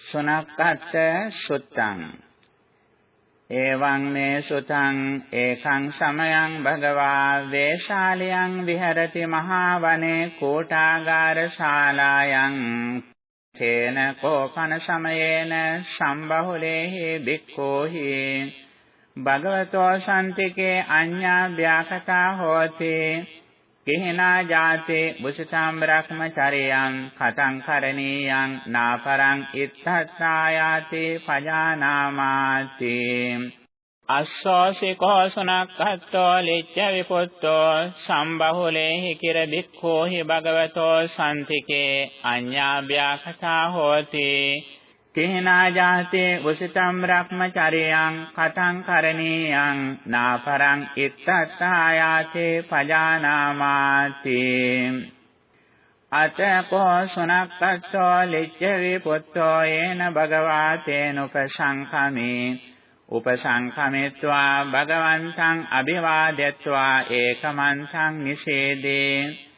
සුනක්කත් සුත්තං। එවං මේ සුතං ඒකං සමයං භගවා වේශාලයන් විහෙරති මහා වනේ කෝටාගාර ශාලායන් තේන කෝපන සමයේන සම්බහුලේහි බික්ඛෝහි। භගවතෝ සම්තිකේ අඤ්ඤා ව්‍යාකතා හෝති। කිහිනා ජාතේ බුසතම් බ්‍රහ්මචරයං කතං කරණීයං නාපරං ඉත්තත්තායාති පජානාමාති. අස්සෝසිකෝ සුනක්ඛත්තෝ ලිච්ඡ විපුත්තෝ සම්බහුලේහි කිර බික්ඛෝ හි භගවතෝ සම්තිකේ අඤ්ඤාභ්‍යා කතා හෝති. කිහිනා ජාතේ උසිතම් බ්‍රහ්මචරියං කතං කරණීයං නාපරං ඉත්තත්තායාතේ පජානාමාති. අතකෝ සුනක්කස්සෝ ලිච්ඡවි පුත්තෝ යේන භගවා තේනුපසංඛමේ උපසංඛමෙත්වා භගවන්තං අභිවාදෙත්වා ඒකමන්තං නිෂේදේ.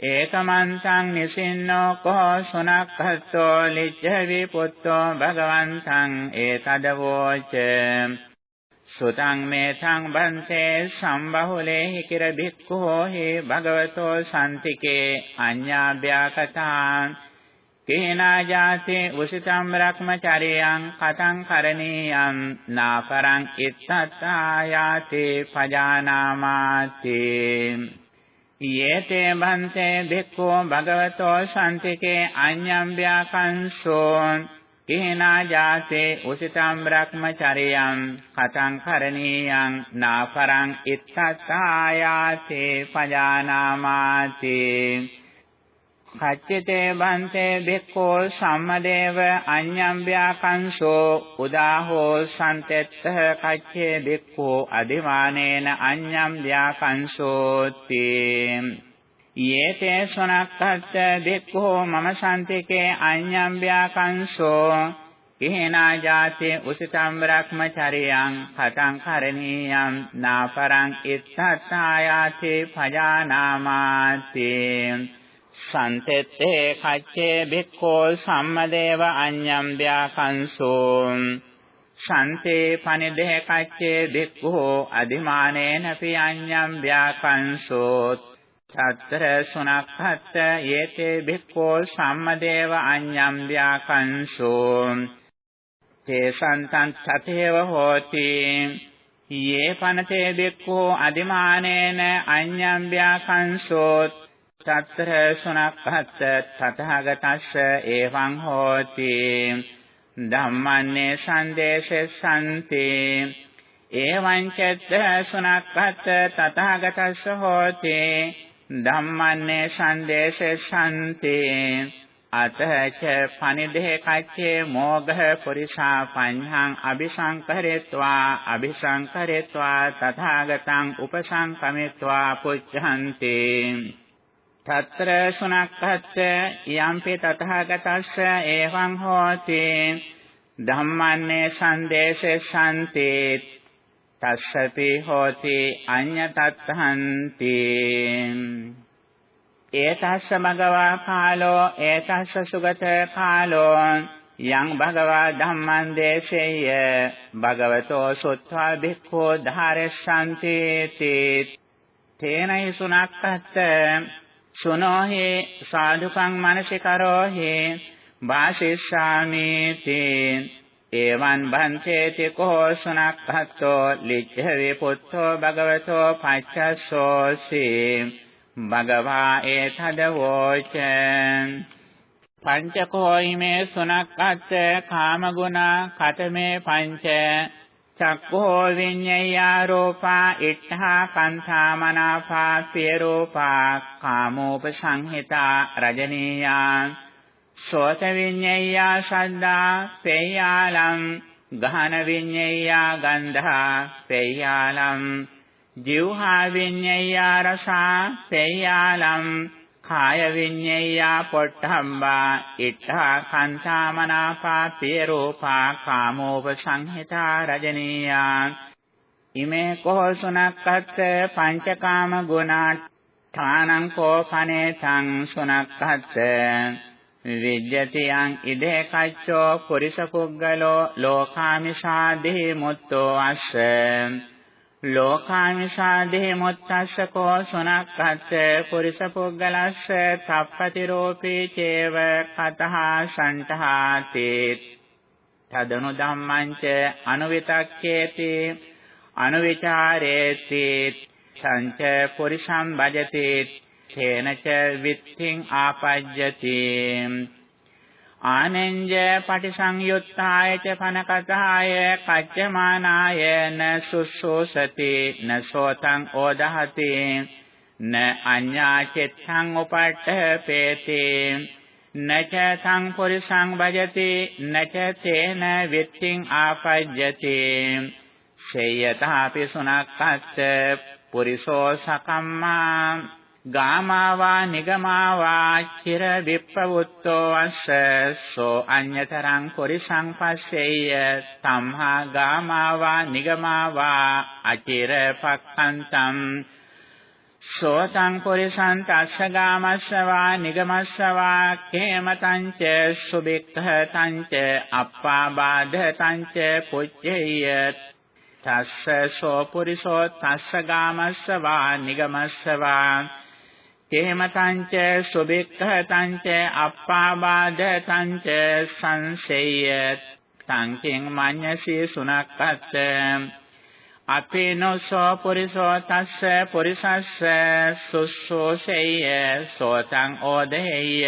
ඒකමන්තං නිසින්නෝ කෝ සුනක්ඛත්තෝ ලිච්ඡවි පුත්තෝ භගවන්තං ඒතදවෝච සුතං මේතං බන්තේ සම්බහුලේ හිකිර භික්ඛෝ හි භගවතෝ සම්තිකේ අඤ්ඤාභ්‍යාකතාං කේනා ජාතේ උසිතම් බ්‍රහ්මචරියං කතං කරණීයං නාපරං ඉත්තත්තායාතේ පජානාමාති යේතේ බන්තේ භික්ඛෝ භගවතෝ සම්තිකේ අඤ්ඤම් ව්‍යාකංසෝ කේනා ජාතේ උසිතම් බ්‍රහ්මචරියං කතං කරණීයං නාපරං ඉත්තත්තායාතේ පජානාමාති කච්චිතේ බන්තේ බික්ඛෝ සම්මදේව අඤ්ඤම් ව්‍යාකංසෝ උදාහෝ සන්තෙත්ත කච්චේ බික්ඛෝ අදිවානේන අඤ්ඤම් ව්‍යාකංසෝති යේතේ සනක්කත් බික්ඛෝ මම සන්තිකේ අඤ්ඤම් ව්‍යාකංසෝ කිහෙනා ජාතේ උසිතම් බ්‍රහ්මචරියං කතං කරණීයං නාපරං ඉත්තත්තායාතේ පජානාමාති. සන්තෙත්තේ කච්චේ බික්ඛෝ සම්මදේව අඤ්ඤම් ව්‍යාකංසෝ සන්තේ පනිදේ කච්චේ බික්ඛෝ අදිමානේන පි අඤ්ඤම් ව්‍යාකංසෝ තත්තර සුනක්ඛත් යේතේ බික්ඛෝ සම්මදේව අඤ්ඤම් ව්‍යාකංසෝ තේ සන්තං තතේව හෝති. යේ පනතේ බික්ඛෝ අදිමානේන අඤ්ඤම් ව්‍යාකංසෝ තත්තර සුනක්ඛත් තථාගතස්ස එවං හෝති ධම්මන්නේ සංදේශසන්ති එවං චත්ත සුනක්ඛත් තථාගතස්ස හෝති ධම්මන්නේ සංදේශසන්ති අතච පනිදේ කච්චේ මෝඝ පුරිසා පඤ්ඤං අபிසංකරෙත්වා අபிසංකරෙත්වා තථාගතං උපසංකමෙත්වා පුච්ඡන්ති తත්‍ර සුනක්ඛත් යම්පි තථාගතස්ස එවං හෝති ධම්මන්නේ සංදේශේ ශාන්ති තස්සපි හෝති අඤ්ඤතත්හන්ති ඒතස්ස භගවා කාලෝ ඒතස්ස සුගත කාලෝ යං භගවා ධම්මං දේශේය භගවතෝ සුත්වා භික්ඛෝ ධාරෙස්සන්ති තේනයි සුනක්ඛත් සුනෝහි සාදුකං මනසිකරෝහි වාසිස්සාමි තේ එවං බන්තේති කෝ සුනක්ඛත්තෝ ලිච්ඡවි පුත්තෝ භගවතෝ පච්චස්සෝසි භගවා ඒතදවෝච පංචකෝ ීමේ සුනක්ඛත් කාමගුණ කතමේ පංච චක්ඛෝ විඤ්ඤයා රූපා ඉත්තා කන්ථා මනාපා පිය රූපා කාමෝපසංහිතා රජනීයා සෝත විඤ්ඤයා ශද්ධා පේයාලම් ගහන විඤ්ඤයා ගන්ධා පේයාලම් ජීවහා විඤ්ඤයා රසා පේයාලම් කාය විඤ්ඤයා පොට්ටම්බා ඉත්තා කන්තාමනාපා පියරෝපා කාමෝපසංහිතා රජනීයා. ඉමේ කොහොසුනක්කත් පංචකාම ගුණා ථානං කෝපනේ තං සුනක්කත් විජ්ජති යං ඉදේ කච්චෝ පුරිස පුග්ගලෝ ලෝකාමිෂාදේ මුත්තෝ අස්ස. ලෝකාමිෂාදේ මුත්තස්ස කෝ සුනක්කත් පුරිස පුග්ගලස්ස තප්පති රෝපී චේව කතහ සණ්ඨාති තදනු ධම්මංච අනුවිතක්කේති අනුවිචාරේති සංච පුරිසම් භජති තේනච විත්තිං ආපජ්ජති. ආනෙන්ජ පටිසංයුත්තාය ච පනකතාය කච්චමානාය න සුස්සෝසති න සෝතං ඕදහති න අඤ්ඤා චිත්තං උපට්ඨපේති නච තං පුරිසං භජති නච තේන විත්තිං ආපජ්ජති සේයතාපි සුනක්කත් පුරිසෝ සකම්මා ගාමාවා නිගමාවා චිර විප්පවුත්තෝ අස්ස සෝ අඤ්‍යතරං පුරිසං පස්සෙය්‍ය සම්හා ගාමාවා නිගමාවා අචිර පක්ඛන්තං සෝතං පුරිසං තස්ස ගාමස්සවා නිගමස්සවා කේමතං ච සුබික්ඛතං ච අප්පාබාධතං ච පුච්චේය තස්ස සෝ පුරිසෝ තස්ස ගාමස්සවා නිගමස්සවා කේමතංච සුබික්ඛතංච අප්පාබාධතංච සංසෙය්‍ය සංකින් මඤ්ඤසී සුනක්කත් අපේනෝසෝ පුරිසෝ තස්ස පුරිසස්ස සුස්සෝසෙය්‍ය සෝතං ඕදෙය්‍ය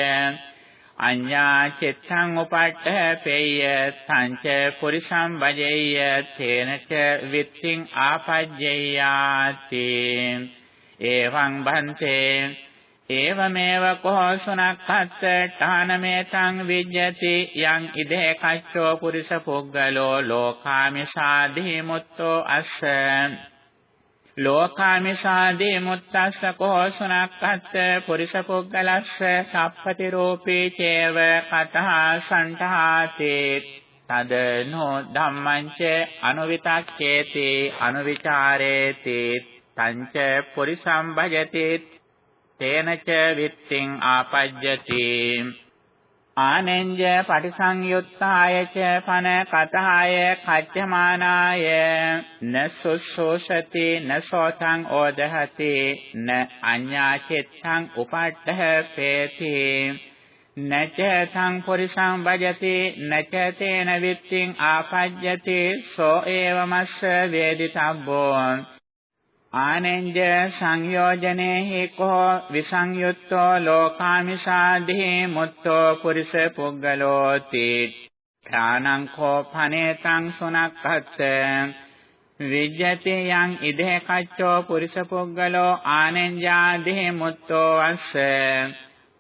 අඤ්ඤා චිත්තං උපට්ඨපේය තංච පුරිසම් වජෙය්‍ය තේනච විත්තිං ආපජ්ජේයාති. එවං භන්තේ ඒවමේව කෝසුනක්ඛත් ඨානමේතං විජ්ජති යං ඉදේ කච්චෝ පුරිස පුග්ගලෝ ලෝකාමිසාදී මුත්තෝ අස්ස ලෝකාමිසාදී මුත්තස්ස කෝසුනක්ඛත් පුරිස පුග්ගලස්ස සප්පති රූපේ චේව කතහ සණ්ඨාති තද නෝ ධම්මංච අනුවිතක්කේති අනුවිචාරේති තංච පුරිසම් භජති තේනච විත්තිං ආපජ්ජති. ආනෙන්ජ පටිසංයුත්තාය ච පන කතහාය කච්චමානාය නසුස්සෝසති නසෝතං ඕදහති. න අඤ්ඤා චිත්තං උපට්ඨපේති නච තං පුරිසං භජති නච තේන විත්තිං ආපජ්ජති. සෝ ඒවමස්ස වේදිතබ්බෝ. ආනෙන්ජ සංයෝජනේහි කෝ විසංයුත්තෝ ලෝකාමිසාදී මුත්තෝ පුරිස පුග්ගලෝති ඨානං කෝ පනේතං සුනක්ඛත් විජ්ජති යං ඉදේ කච්චෝ පුරිස පුග්ගලෝ ආනෙන්ජාදී මුත්තෝ අස්ස.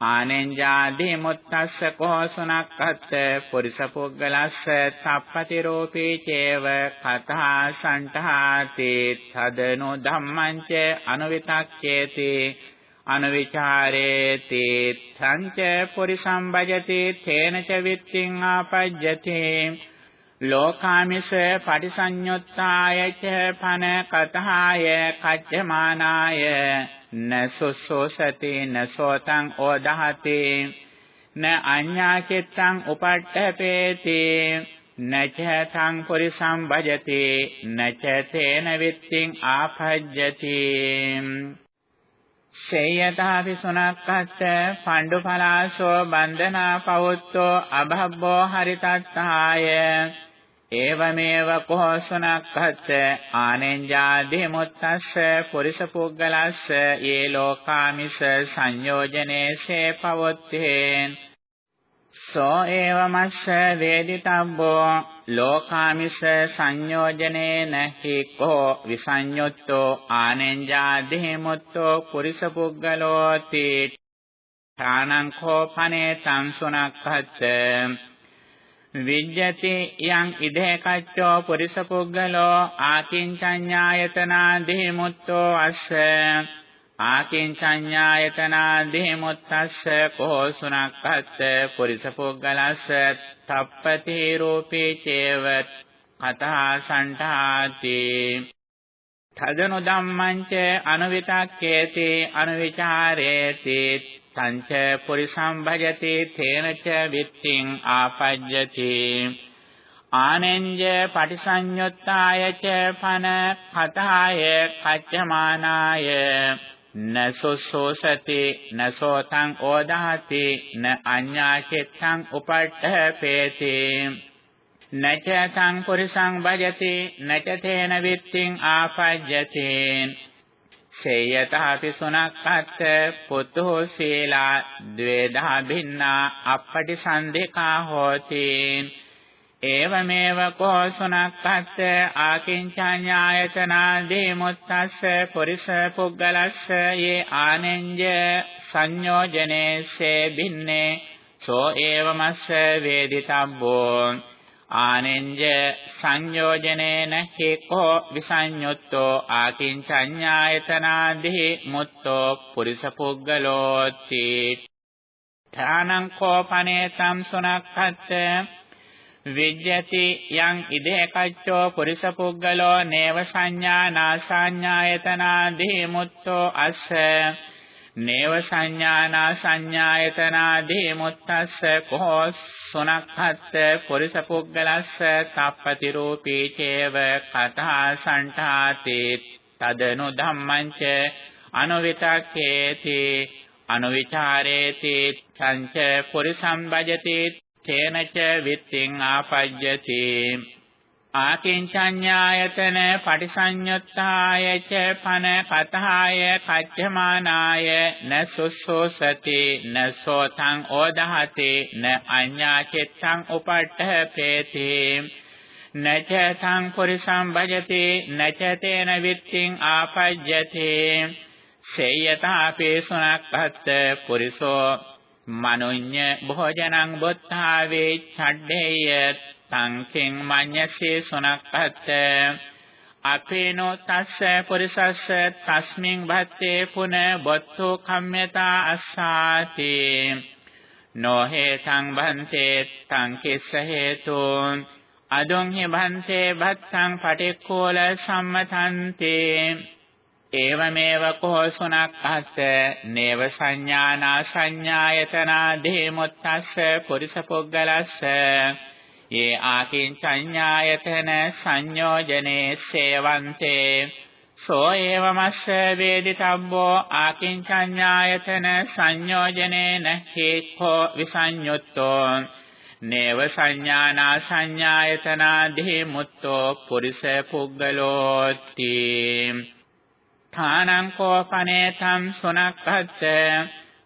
ආනෙන්ජාදී මුත්තස්ස කෝසුනක්කත් පුරිස පුග්ගලස්ස තප්පති රූපී චේව කතා සණ්ඨාති තදනු ධම්මංච අනුවිතක්කේති අනුවිචාරේති සංච පුරිසම් භජති තේනච විත්තිං ආපජ්ජති ලෝකාමිස පටිසඤ්ඤුත්තාය ච පන කතහාය කච්චමානාය නසොසෝසති නසෝතං ඕදහති න අඤ්ඤා චිත්තං උපට්ඨපේති නච තං පුරිසම් භජති නච තේන විත්තිං ආපජ්ජති. සේයතාපි සුනක්කත් පණ්ඩු පලාසෝ බන්ධනා පවුත්තෝ අභබ්බෝ හරිතත්තාය. ඒවමේව කොහොසුනක්ඛත් ආනෙන්ජාදී මුත්තස්ස පුරිස පුග්ගලස්ස ඒ ලෝකාමිස සංයෝජනේසේ පවොත්තේ සෝ ඒවමස්ස වේදිතබ්බෝ ලෝකාමිස සංයෝජනේ නහි කෝ විසඤ්ඤුත්තෝ ආනෙන්ජාදී මුත්තෝ පුරිස පුග්ගලෝති ථානං කෝපනේ සංසුනක්ඛත් විජ්ජති යං ඉදේ කච්චෝ පුරිස පුග්ගලෝ ආකින්චඤ්ඤායතනා දෙහිමුත්තෝ අස්ස. ආකින්චඤ්ඤායතනා දෙහිමුත්තස්ස කෝසුනක්කත් පුරිස පුග්ගලස්ස තප්පති රූපේ චේව කතා සණ්ඨාති තදනු ධම්මං ච අනුවිතක්කේති අනුවිචාරේති. තංච පුරිසම් භජති තේනච විත්තිං ආපජ්ජති। ආනෙන්ජ පටිසඤ්ඤුත්තාය ච පන කතාය කච්චමානාය නසොසෝසති නසෝතං ඕදාති න අඤ්ඤා චිත්තං උපට්ඨපේති නච තං පුරිසං භජති නච තේන විත්තිං ආපජ්ජති। සේයතාපි සුනක්ඛත් පුතෝ සීලා ද්වේදා භින්නා අපටි සන්ධිකා හෝති ඒවමේව කෝ සුනක්ඛත් ආකින්චඤ්ඤායතනාදී මුත්තස්ස පුරිස පුග්ගලස්ස යේ ආනෙන්ජ සංයෝජනේසේ භින්නේ. සෝ ඒවමස්ස වේදිතබ්බෝ. ආනෙන්ජ සංයෝජනේන හේකෝ විසඤ්ඤුත්තෝ ආකින්චඤ්ඤායතනාදී මුත්තෝ පුරිස පුග්ගලෝති ථානං කෝපනේ තම් සුනක්ඛත් විජ්ජති යං ඉදේකච්චෝ පුරිස පුග්ගලෝ නේව සංඥා නාසඤ්ඤායතනාදී මුත්තෝ අස්ස. නේව සංඥානා සංඥායතනාදී මුත්තස්ස කෝ සුනක්ඛත් පුරිස පුග්ගලස්ස තප්පති රූපී චේව කතා සණ්ඨාති තදනු ධම්මංච අනුවිතක්ඛේති අනුවිචාරේති සංච පුරිසම් භජති තේනච විත්තිං ආපජ්ජති ආකින්චඤ්ඤායතන පටිසඤ්ඤුත්තාය ච පන කතාය කච්ඡමානාය නසුස්සෝසති නසෝතං ඕදහති න අඤ්ඤා චිත්තං උපට්ඨපේති නච තං පුරිසං භජති නච තේන විත්තිං ආපජ්ජති සේයතාපේ සුනක්ඛත් පුරිසෝ මනුඤ්ඤ භෝජනං බුද්ධාවේ ඡඩ්ඩේය තං කිං මඤ්ඤසේ සුනක්ඛත් අපේනෝ තස්ස පුරිසස්ස තස්මින් භත්තේ පුන බොත්තෝ කම්මතා අස්සාති. නොහේ සංභන්තේ තං කිස්ස හේතුන් අදොං හි භන්තේ භත්තං පටික්ඛෝල සම්මතන්තේ. ඒවමේව කෝ සුනක්ඛත් නේව සංඥානා සංඥායතනා දේමුත්තස්ස පුරිස පොග්ගලස්ස යේ ආකින්චඤ්ඤායතන සංයෝජනේ සේවන්තේ. සෝ ඒවමස්ස වේදිතබ්බෝ ආකින්චඤ්ඤායතන සංයෝජනේන හේක්ඛෝ විසඤ්ඤුත්තෝ. නේව සංඥානා සංඥායතනාදී මුත්තෝ පුරිස පුග්ගලෝති ථානං කෝපනේ තම් සුනක්ඛත්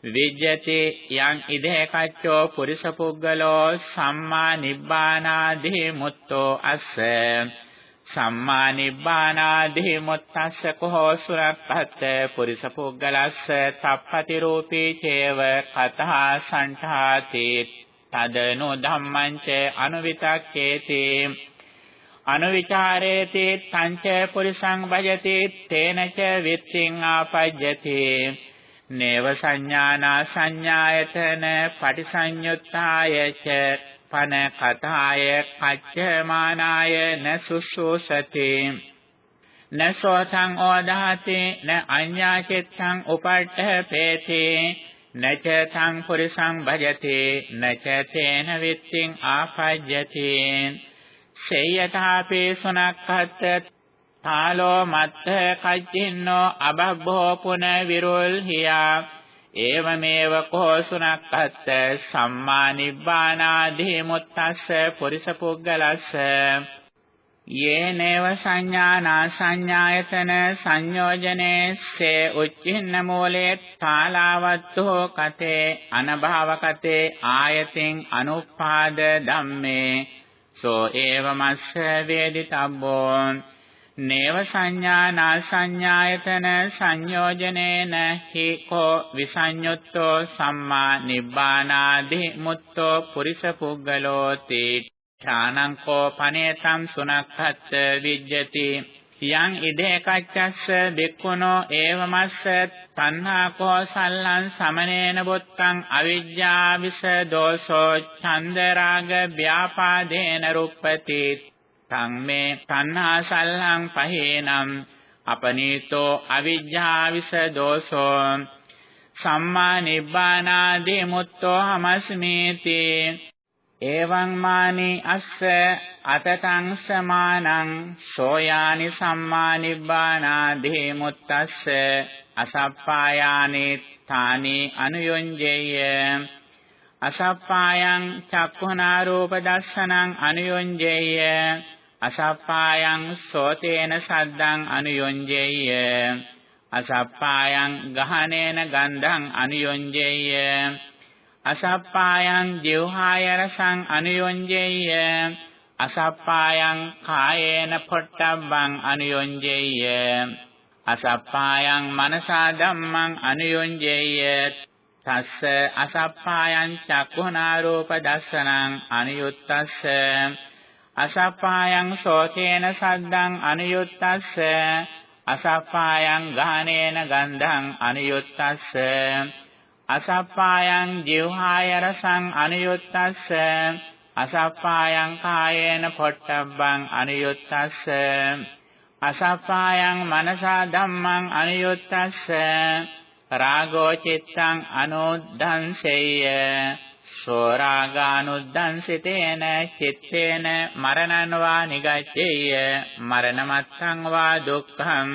විජ්ජති යං ඉදේ කච්චෝ පුරිස පුග්ගලෝ සම්මා නිබ්බානාදී මුත්තෝ අස්ස. සම්මා නිබ්බානාදී මුත්තස්ස කෝ සුරක්ඛත් පුරිස පුග්ගලස්ස තප්පති රූපී චේව කතා සංඨාති තදනෝ ධම්මංච අනුවිතක්කේති. අනුවිචාරේති තංච පුරිසං භජති තේනච විත්තිං ආපජ්ජති. නේව සංඥානා සංඥායතන පටිසඤ්ඤුත්තාය ච පන කතාය කච්චමානාය නසුසෝසති නසෝතං ඕදාති න අඤ්ඤා චිත්තං උපට්ඨපේති නච තං පුරිසං භජති නච තේන විත්තිං ආපජ්ජති. සේයතාපේ සුනක්ඛත් තාලෝ මත්ථ කච්චින්නෝ අබබ්බෝ පුන විරුල් හියා. ඒවමේව කෝසුනක්ඛත් සම්මා නිබ්බානාදී මුත්තස්ස පුරිස පුග්ගලස්ස යේනේව සංඥානා සංඥායතන සංයෝජනේ සේ උච්චින්න මූලේ තාලාවත්තෝ කතේ අනභව කතේ ආයතින් අනුපාද ධම්මේ. සෝ ඒවමස්ස වේදිතබ්බෝ. නේව සංඥානා සංඥායතන සංයෝජනේන හි කෝ විසඤ්ඤුත්තෝ සම්මා නිබ්බානාදි මුත්තෝ පුරිස පුග්ගලෝති ඡානං කෝ පනේතම් සුනක්ඛත් විජ්ජති යං ඉදේ කච්චස්ස බික්කුණෝ ඒවමස්ස තණ්හා කෝ සල්ලං සමනේන බුත්තං අවිජ්ජා විස දෝසෝ චන්දරාග ව්‍යාපාදේන රුප්පති තං මේ තණ්හා සල්හං පහේනම් අපනීතෝ අවිජ්ජා විස දෝසෝ සම්මා නිබ්බානාදී මුත්තෝ හමස්මේති එවං මානි අස්ස අතතං සමානං සෝයානි සම්මා නිබ්බානාදී මුත්තස්ස අසප්පායානේ තානේ අනුයොංජේය අසප්පායං චක්ඛුනා රූප දස්සනං අනුයොංජේය අසප්පායං සෝතේන සද්දං අනුයොංජේය අසප්පායං ගහනේන ගන්ධං අනුයොංජේය අසප්පායං ජීවහාය රසං අනුයොංජේය අසප්පායං කායේන පොට්ටබ්බං අනුයොංජේය අසප්පායං මනසා ධම්මං අනුයොංජේය තස්ස අසප්පායං චක්ඛුනා රූප දස්සනං අනියුත්තස්ස. අසප්පායං සෝතේන සද්දං අනියුත්තස්ස. අසප්පායං ගානේන ගන්ධං අනියුත්තස්ස. අසප්පායං ජීවහාය රසං අනියුත්තස්ස. අසප්පායං කායේන පොට්ටබ්බං අනියුත්තස්ස. අසප්පායං මනසා ධම්මං අනියුත්තස්ස. රාගෝ චිත්තං අනුද්ධංසෙය්‍ය සෝරාගානුද්ධංසිතේන චිත්තේන මරණං වා නිගච්ඡේය මරණමත්තං වා දුක්ඛං.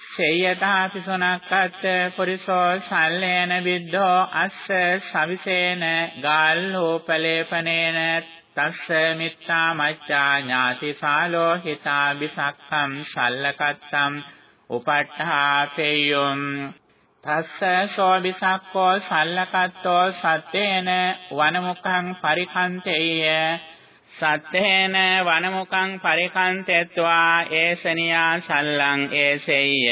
සේයතාපි සුනක්කත් පුරිසෝ සල්ලේන විද්ධෝ අස්ස සවිසේන ගාල්ලෝපලේපනේන තස්ස මිත්තා මච්ඡා ඥාති සාලෝ හිතා බිසක්ඛම් සල්ලකත්තම් උපට්ඨාපේයොම් තස්ස සෝ බිසක්ඛෝ සල්ලකත්තෝ සත්තේන වනමුඛං පරිකන්තේය. සත්තේන වනමුකං පරිකන්තෙත්වා ඒසනියා සල්ලං ඒසෙය්‍ය.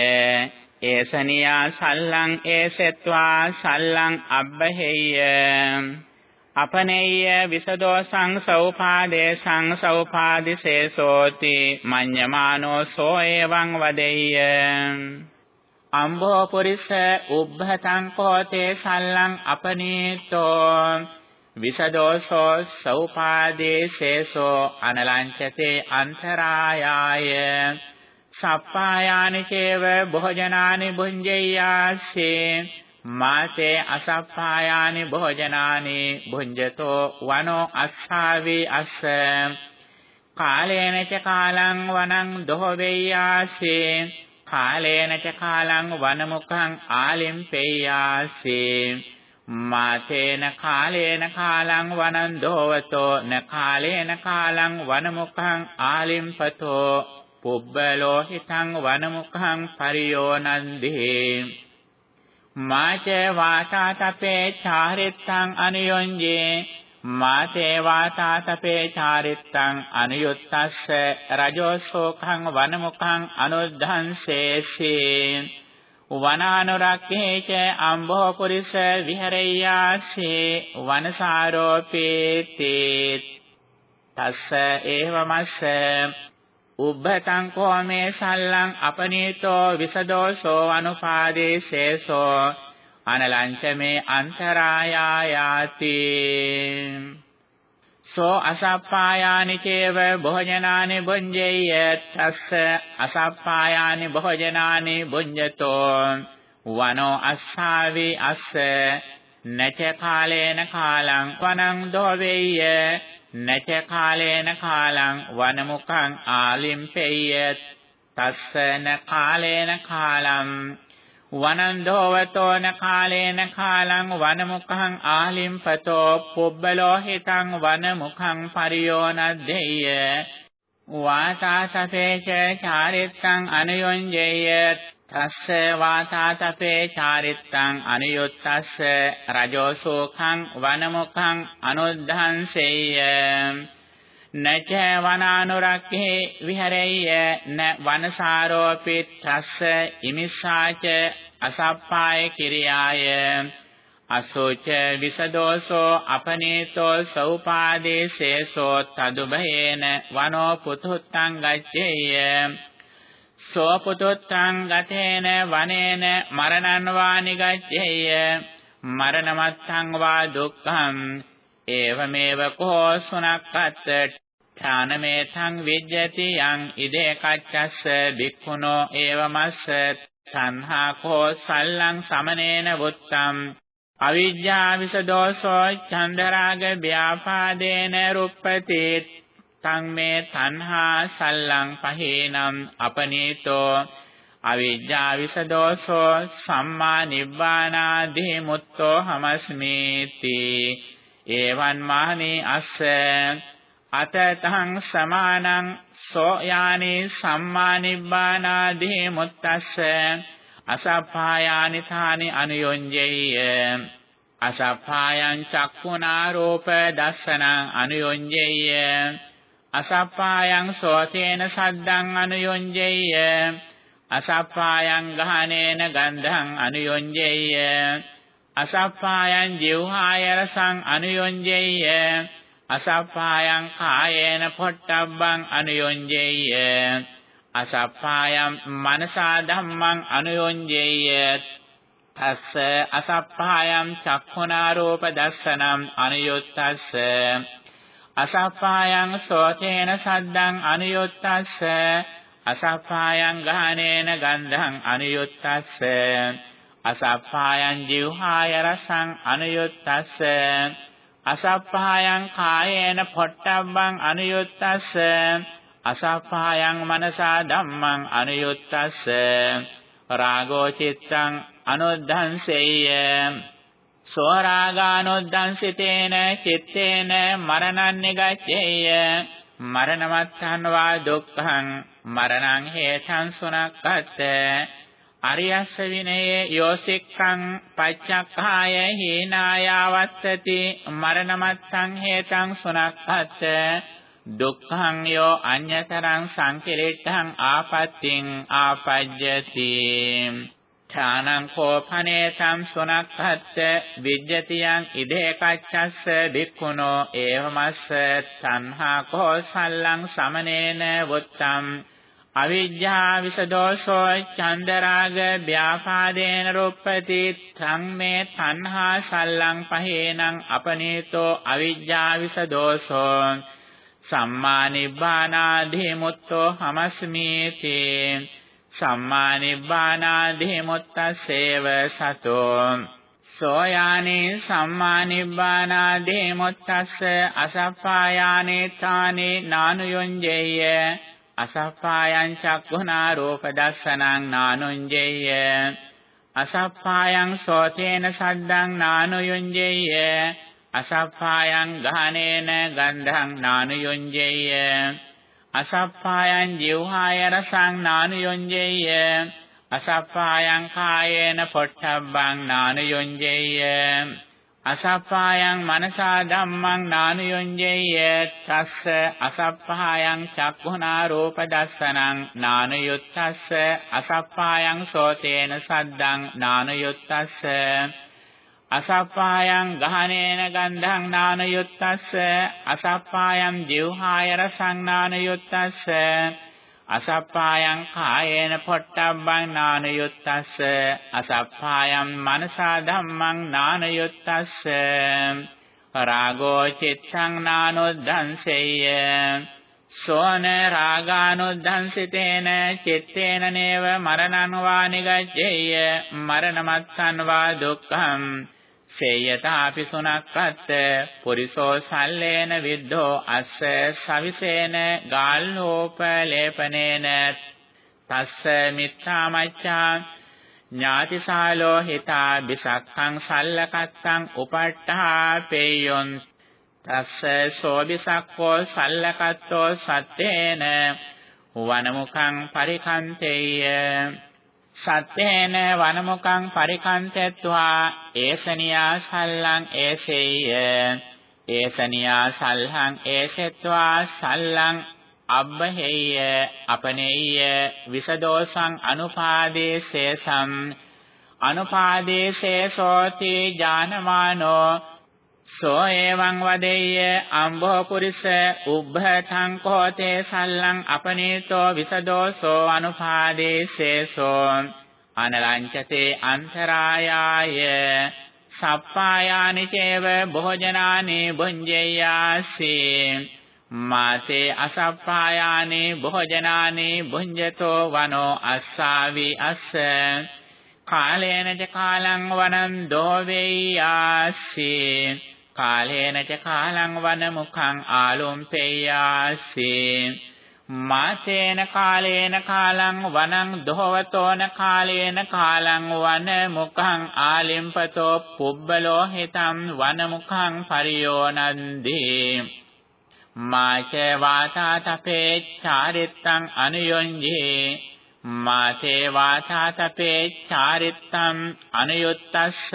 ඒසනියා සල්ලං ඒසෙත්වා සල්ලං අබ්බහෙය්‍ය. අපනේය විසදෝසං සෞපාදේසං සෞපාදිසේසෝති මඤ්ඤමානෝ සෝ එවං වදෙය්‍ය. අම්බෝ පුරිස උබ්බතං කෝතේ සල්ලං අපනීතෝ විසදෝසෝ සෞපාදේශේසෝ අනලංචතේ අන්තරායාය සප්පායානි චේව භෝජනානි භුඤ්ජයාසේ මාසේ අසප්පායානි භෝජනානි භුඤ්ජතෝ වනෝ අස්සාවේ අස්ස කාලේන ච කාලං වනං දොහොවෙයාසේ කාලේන ච කාලං වනමුඛං ආලිම්පෙයාසේ මාතේන කාලේන කාලං වනං දෝවතෝ න කාලේන කාලං වනමුඛං ආලිම්පතෝ පුබ්බලෝ හිතං වනමුඛං පරියෝනන්දී මාච වාතාතපේ චාරිත්තං අනියොංජේ මාතේ වාතාතපේ චාරිත්තං අනියුත්තස්ස රජෝසෝඛං වනමුඛං අනුද්ධංසේසී වනානුරක්ඛේච අම්බෝ පුරිස විහෙරෙය්‍යාසේ වනසාරෝපේති තස්ස ඒවමස්ස උබ්බතං කෝමේ සල්ලං අපනීතෝ විසදෝසෝ අනුපාදේශේසෝ අනලංචමේ අන්තරායායාති. සෝ අසප්පායානි චේව භෝජනානි බුඤ්ජේය තස්ස අසප්පායානි භෝජනානි බුඤ්ජතෝ වනෝ අස්සාවි අස්ස. නච කාලේන කාලං වනං දෝවේය. නච කාලේන කාලං වනමුඛං ආලිම්පෙය්‍ය තස්සන කාලේන කාලං වනන්දෝවතෝන කාලේන කාලං වනමුඛං ආලිම්පතෝ පුබ්බලෝ හිතං වනමුඛං පරියෝනද්දේය වාතාතපේච චාරිත්තං අනුයොංජේය තස්ස වාතාතපේ චාරිත්තං අනුයුත්තස්ස රජෝසෝඛං වනමුඛං අනුද්ධංසෙය්‍ය නච වනානුරක්ඛේ විහෙරෙය්‍ය. න වනසාරෝපිත්තස්ස ඉමිස්සාච අසප්පාය කිරියාය. අසෝච විසදෝසෝ අපනීතෝ සෞපාදේශේසෝ තදුබහේන වනෝ පුතුත්තං ගච්ඡේය. සෝ පුතුත්තං ගතේන වනේන මරණං වා නිගච්ඡේය. මරණමත්තං වා දුක්ඛං ඒවමේව කෝ සුනක්කත් ඨානමේතං විජ්ජති යං ඉදේ කච්චස්ස බික්ඛුනෝ ඒවමස්ස. තණ්හා කෝ සල්ලං සමනේන වුත්තම් අවිජ්ජා විසදෝසෝ චන්දරාග ව්‍යාපාදේන රුප්පති තං මේ තණ්හා සල්ලං පහේනම් අපනීතෝ අවිජ්ජා විසදෝසෝ සම්මා නිබ්බානාදී මුත්තෝ හමස්මේති එවං මානේ අස්ස අතතං සමානං සෝ යානි සම්මා නිබ්බානාදී මුත්තස්ස අසප්පායානි ථානි අනුයොඤ්ජේය අසප්පායං චක්ඛුනාරෝප දස්සනං අනුයොඤ්ජේය අසප්පායං සෝතේන සද්දං අනුයොඤ්ජේය අසප්පායං ගහනේන ගන්ධං අනුයොඤ්ජේය අසප්පායං ජීවහාය රසං අනුයොඤ්ජේය අසප්පායං කායේන පොට්ටබ්බං අනුයොඤ්ජේය අසප්පායම් මනසා ධම්මං අනුයොඤ්ජේය තස්ස අසප්පායම් චක්ඛුනාරෝප දස්සනම් අනුයුත්තස්ස. අසප්පායං සෝතේන සද්දං අනුයුත්තස්ස. අසප්පායං ගානේන ගන්ධං අනුයුත්තස්ස. අසප්පායං ජීවහාය රසං අනුයුත්තස්ස. අසප්පායං කායේන පොට්ටබ්බං අනුයුත්තස්ස. අසප්පායං මනසා ධම්මං අනුයුත්තස්ස. රාගෝ චිත්තං අනුද්ධංසෙය්‍ය සෝ රාගානුද්ධංසිතේන චිත්තේන මරණං නිගච්ඡේය. මරණමත්සන් වා දුක්ඛං මරණං හේතං සුනක්කත් අරියස්ස විනයේ යෝසික්ඛං පච්චක්ඛාය හීනායවත්තති මරණමත්සං හේතං සුනක්කත් දුක්ඛං යෝ අඤ්‍යතරං සංකිලෙට්ඨං ආපත්තිං ආපජ්ජති ඡානං කෝපනේ සම් සුනක්ඛත් විජ්ජතියං ඉදේ කච්චස්ස බික්ඛුනෝ ඒවමස්ස තණ්හා කෝසල්ලං සමනේන වුත්තම් අවිජ්ජා විසදෝෂෝ චන්දරාග ව්‍යාපාදේන රොප්පති සංමේ තණ්හා සල්ලං පහේනං අපනීතෝ අවිජ්ජා විසදෝෂෝ සම්මා නිබ්බානාදී මුත්තෝ හමස්මීති සම්මා නිබ්බානාදී මුත්තසේව සතෝ සෝයානේ සම්මා නිබ්බානාදී මුත්තස්ස අසප්පායානේ තානේ නානුයොංජේය අසප්පායං චක්ඛුනා රූප දස්සනං නානුංජේය අසප්පායං සෝතේන සද්දං නානුයොංජේය අසප්පායං ගහනේන ගන්ධං නානුයොංජේය අසප්පායං ජීවහාය රසං නානුයොංජේය අසප්පායං කායේන පොට්ටබ්බං නානුයොංජේය අසප්පායං මනසා ධම්මං නානුයොංජේය තස්ස අසප්පායං චක්ඛුනා රූප දස්සනං නානුයුත්තස්ස අසප්පායං සෝතේන සද්දං නානුයුත්තස්ස අසප්පායං ගහනේන ගන්ධං නානයුත්තස්ස අසප්පායං ජීවහාය රසං නානයුත්තස්ස අසප්පායං කායේන පොට්ටබ්බං නානයුත්තස්ස අසප්පායං මනසා ධම්මං නානයුත්තස්ස රාගෝ චිත්තං නානොද්ධංසෙය්‍ය සෝන රාගානුද්ධංසිතේන චිත්තේන නේව මරණං වා නිගච්ඡේය මරණමත්සන් වා දුක්ඛං සේයතාපි සුනක්කත් පුරිසෝ සල්ලේන විද්ධෝ අස්ස සවිසේන ගාල්හෝපලේපනේන තස්ස මිත්තාමච්ඡා ඥාතිසාලෝ හිතා බිසක්ඛං සල්ලකත්තං උපට්ඨා පේයොන්. තස්ස සෝබිසක්ඛෝ සල්ලකත්තෝ සත්තේන. වනමුඛං පරිකන්තේය. සත්තේන වනමුඛං පරිකන්තත්වා ඒසනියා සල්ලං ඒසෙය්‍ය. ඒසනියා සල්හං ඒසෙත්වා සල්ලං අබ්බහෙය්‍ය අපනෙය්‍ය විසදෝසං අනුපාදේසේසම් අනුපාදේසේසෝති ඥානමානෝ සෝ එවං වදෙය්‍ය අම්බෝ පුරිස උබ්බතං කෝතේ සල්ලං අපනීතෝ විසදෝසෝ අනුපාදේසේසෝ අනලංචතේ අන්තරායාය සප්පායානි චේව භෝජනානි බුඤ්ජේයාසි මාතේ අසප්පායානේ භෝජනානේ භුඤ්ජතෝ වනෝ අස්සාවි අස්ස කාලේන ච කාලං වනං දෝවේයාසී කාලේන ච කාලං වන මුඛං ආලුම්පේයාසී මාතේන කාලේන කාලං වනං දොහවතෝන කාලේන කාලං වන මුඛං ආලිම්පතෝ පුබ්බලෝ හිතං වන මුඛං පරියෝනන්දී. මාච වාසා තපේ චාරිත්තං අනුයොඤ්ජේ මාතේ වාසා තපේ චාරිත්තං අනුයුත්තස්ස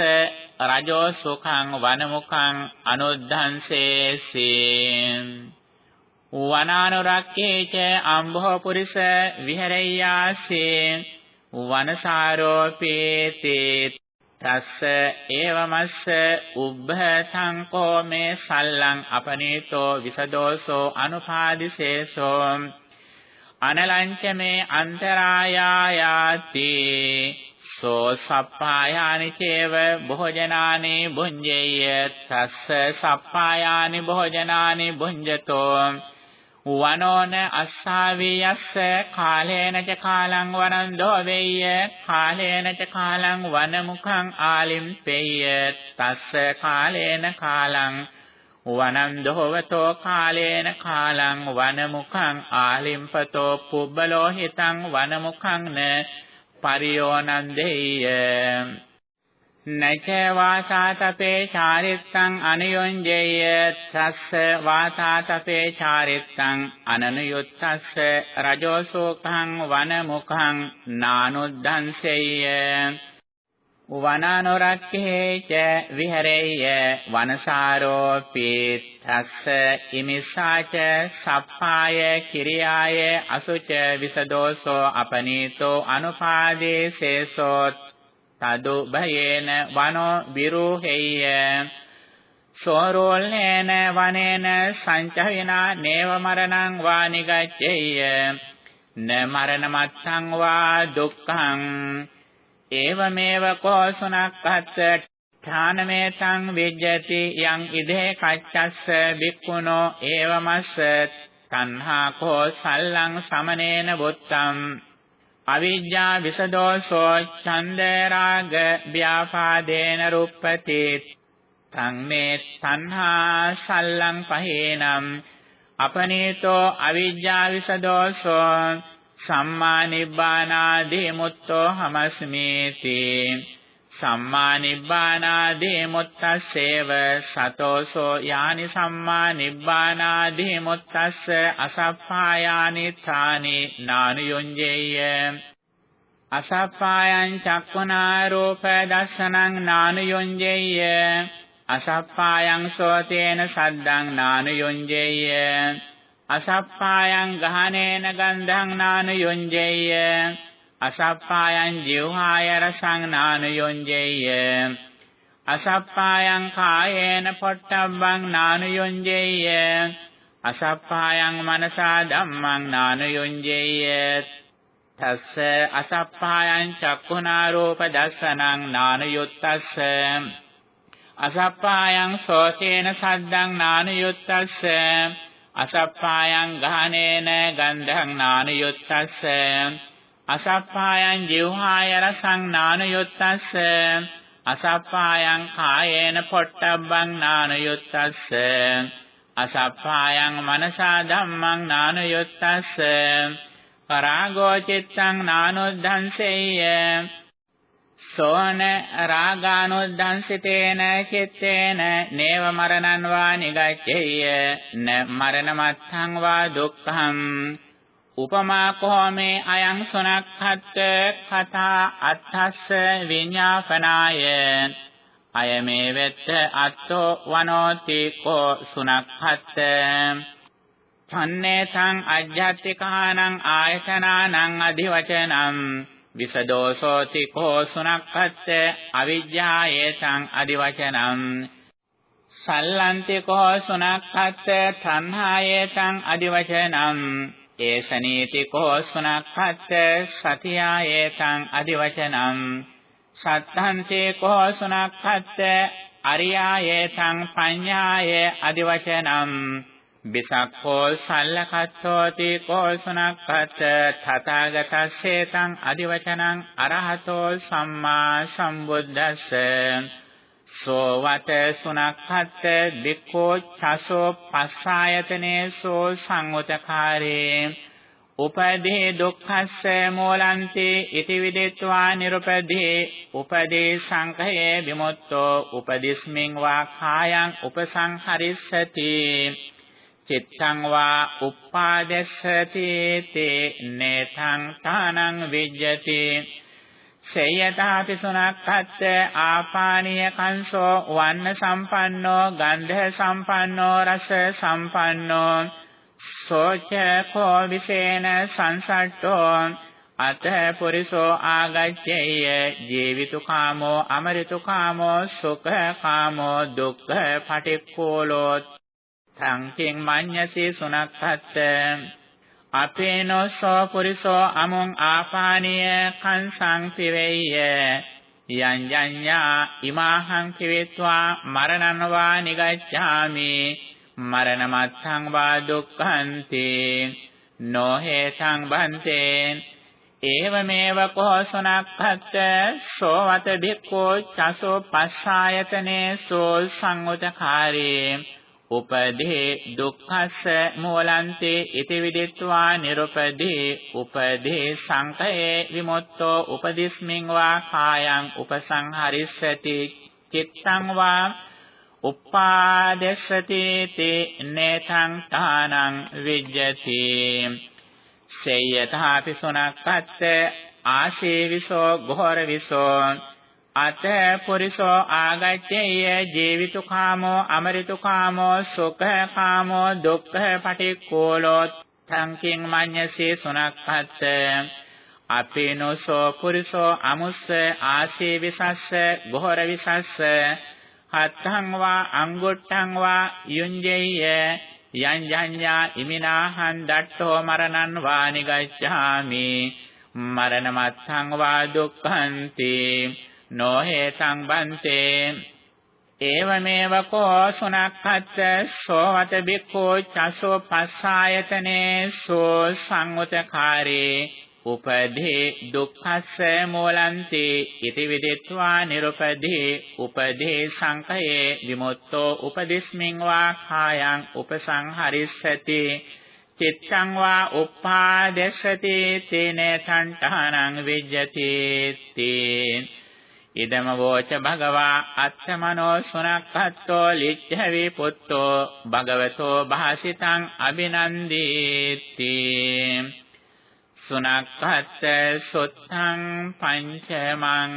රජෝ සුඛං වනමුඛං අනුද්ධංසේසී. වනානුරක්කේච අම්භෝ පුරිස විහෙරయ్యාසේ වනසාරෝපේතේ තස්ස ඒවමස්ස උබ්බතං කෝමේ සල්ලං අපනීතෝ විසදෝසෝ අනුපාදිසේසෝ. අනලංච මේ අන්තරායායාති. සෝ සප්පායානි චේව භෝජනානි භුඤ්ජේය තස්ස සප්පායානි භෝජනානි භුඤ්ජතෝ වනෝන අස්සාවියස්ස කාලේන ච කාලං වනන්දෝ වෙය්‍ය කාලේන ච කාලං වනමුඛං ආලිම්පෙය්‍ය තස්ස කාලේන කාලං වනන්දෝවතෝ කාලේන කාලං වනමුඛං ආලිම්පතෝ පුබ්බලෝ හිතං වනමුඛං න පරියෝනන්දෙය්‍ය නච වාසාතපේ චාරිත්තං අනුයොංජේය තස්ස වාසාතපේ චාරිත්තං අනනුයුත්තස්ස. රජෝසෝකං වනමුඛං නානුද්ධංසෙය්‍ය වනානුරක්ඛේ ච විහෙරෙය්‍ය වනසාරෝපි තස්ස ඉමිසාච සප්පාය කිරියාය අසුච විසදෝසෝ අපනීතෝ අනුපාදේසේසෝ තදු භයේන වනෝ විරෝහෙය්‍ය සෝරෝල්නේන වනේන සංචවිනා නේව මරණං වා නිගච්ඡේය න මරණ මත්තං වා දුක්ඛං ඒවමේව කෝසුනක්ඛත් ඨානමේතං විජ්ජති යං ඉදේ කච්චස්ස බික්ඛුනෝ ඒවමස්ස තණ්හා කෝ සල්ලං සමනේන බුත්තම් අවිජ්ජා විසදෝසෝ ඡන්ද රාග ව්‍යාපාදේන රුප්පති තං මේ තණ්හා සල්ලං පහේනම් අපනීතෝ අවිජ්ජා විසදෝසෝ සම්මා නිබ්බානාදී මුත්තෝ හමස්මේති සම්මා නිබ්බානාදී මුත්තස්සේව සතෝසෝ යානි සම්මා නිබ්බානාදී මුත්තස්ස අසප්පායානි ථානි නානුයොංජේය අසප්පායං චක්ඛුනා රූප දස්සනං නානුයොංජේය අසප්පායං සෝතේන සද්දං නානුයොංජේය අසප්පායං ගහනේන ගන්ධං නානුයොංජේය අසප්පායං ජීවහාය රසං නානුයොංජේය අසප්පායං කායේන පොට්ටබ්බං නානුයොංජේය අසප්පායං මනසා ධම්මං නානුයොංජේය තස්ස අසප්පායං චක්ඛුනා රූප දස්සනං නානුයුත්තස්ස අසප්පායං සෝතේන සද්දං නානුයුත්තස්ස අසප්පායං ගහනේන ගන්ධං නානුයුත්තස්ස. අසප්පායං ජීවහාය රසං නානයොත්තස්ස. අසප්පායං කායේන පොට්ටබ්බං නානයොත්තස්ස. අසප්පායං මනසා ධම්මං නානයොත්තස්ස. පරාගෝ චිත්තං නානොද්ධංසෙය්‍ය සෝන රාගානොද්ධංසිතේන චිත්තේන නේව මරණං වා නිගච්ඡේය. න මරණමත්ථං වා දුක්ඛං. උපමා කෝමේ අයං සුනක්ඛත් කතා අත්ථස්ස විඤ්ඤාපනාය. අයමේ වෙත්ත අත්තෝ වනෝති කෝ සුනක්ඛත් ඡන්නේ සං අජ්ජත්තිකානං ආයතනානං අධිවචනං. විසදෝසෝති කෝ සුනක්ඛත් අවිජ්ජායේ සං අධිවචනං සල්ලන්ති කෝ සුනක්ඛත් තණ්හායේ සං අධිවචනං ඒසනීති කෝසුනක්ඛත් සතියායේතං අදිවචනං සත්තන්තේ කෝසුනක්ඛත් අරියායේතං පඤ්ඤායේ අදිවචනං බිසක්ඛෝ සල්ලකත්තෝති කෝසුනක්කත් තථාගතස්සේතං අදිවචනං අරහතෝ සම්මා සම්බුද්දස්ස. සෝවත සුනක්ඛත් දික්ඛෝ චසෝ පස්සායතනේසෝ සංඋතකාරේ උපදී දුක්ඛස්ස මූලන්ති ඉති විදිත්වා නිරුපදී. උපදී සංඛයේ විමුක්තෝ උපදිස්මින් වා කායං උපසංහරිස්සති. චිත්තං වා උප්පාදස්සති තේ නේතං තානං විජ්ජති සේයතාපි සුනක්ඛත් ආපානීය කංසෝ වන්න සම්පන්නෝ ගන්ධ සම්පන්නෝ රස සම්පන්නෝ සෝච කෝ විසේන සංසට්ඨෝ අත පුරිසෝ ආගච්ඡේය ජීවිතු කාමෝ අමරිතු කාමෝ සුඛ කාමෝ දුක්ඛ පටික්ඛෝලෝ තංකින් මඤ්ඤසී සුනක්ඛත් අපේනෝසෝ පුරිසෝ අමුං ආපානීය කංසං පිවෙය්‍ය යං යඤ්ඤා ඉමාහං කිවෙත්වා මරණං වා නිගච්ඡාමි। මරණ මත්තං වා දුක්ඛන්ති। නොහේතං බන්තේ। ඒවමේව කෝසුනක්ඛත් සෝවත භික්ඛෝ චසෝ පස්සායතනේ සෝ සංඋතකාරේ උපදී දුක්ඛස්ස මූලන්තේ ඉති විදිත්වා නිරුපදී උපදී සංකේ විමුක්තෝ උපදිස්මින් වා කායං උපසංහරිස්සති චිත්තං වා උපාදස්සති තේ නේතං තානං විජ්ජති සේයථාපි සුනක්කත් ආශේවිසෝ ඝෝරවිසෝ අත පුරිසෝ ආගච්ඡේය ජීවිතු කාමෝ අමරිතු කාමෝ සුඛ කාමෝ දුක්ඛ පටික්ඛෝලෝ තංකින් මඤ්ඤසේ සුනක්ඛත් අපේනෝසෝ පුරිසෝ අමුස්ස ආසේ විසස්ස ගොහර විසස්ස. හත්තං වා අංගොට්ටං වා යුඤ්ජෙය්‍ය යං යඤ්ඤා ඉමිනාහං දට්ඨෝ මරණං වා නිගච්ඡාමි. මරණ මත්තං වා දුක්ඛන්ති. නොහේ සංබන්තේ ඒවමේව කෝ සුනක්ඛත් සෝවත බික්ඛෝ චසෝ පස්සායතනේ සෝ සංඋතකාරේ උපදී දුක්ඛස්ස මූලන්ති ඉති විදිත්වා නිරුපදී උපදී සංඛයේ විමුක්තෝ උපදිස්මින් වා කායං උපසංහරිස්සති චිත්තං වා උප්පාදස්සති තේන සංඨානං විජ්ජති තේ ඉදම වෝච භගවා අත්තමනෝ සුනක්ඛත්තෝ ලිච්ඡවි පුත්තෝ භගවතෝ භාසිතං අබිනන්දීති සුනක්ඛත්ත සොත්තං පංචමං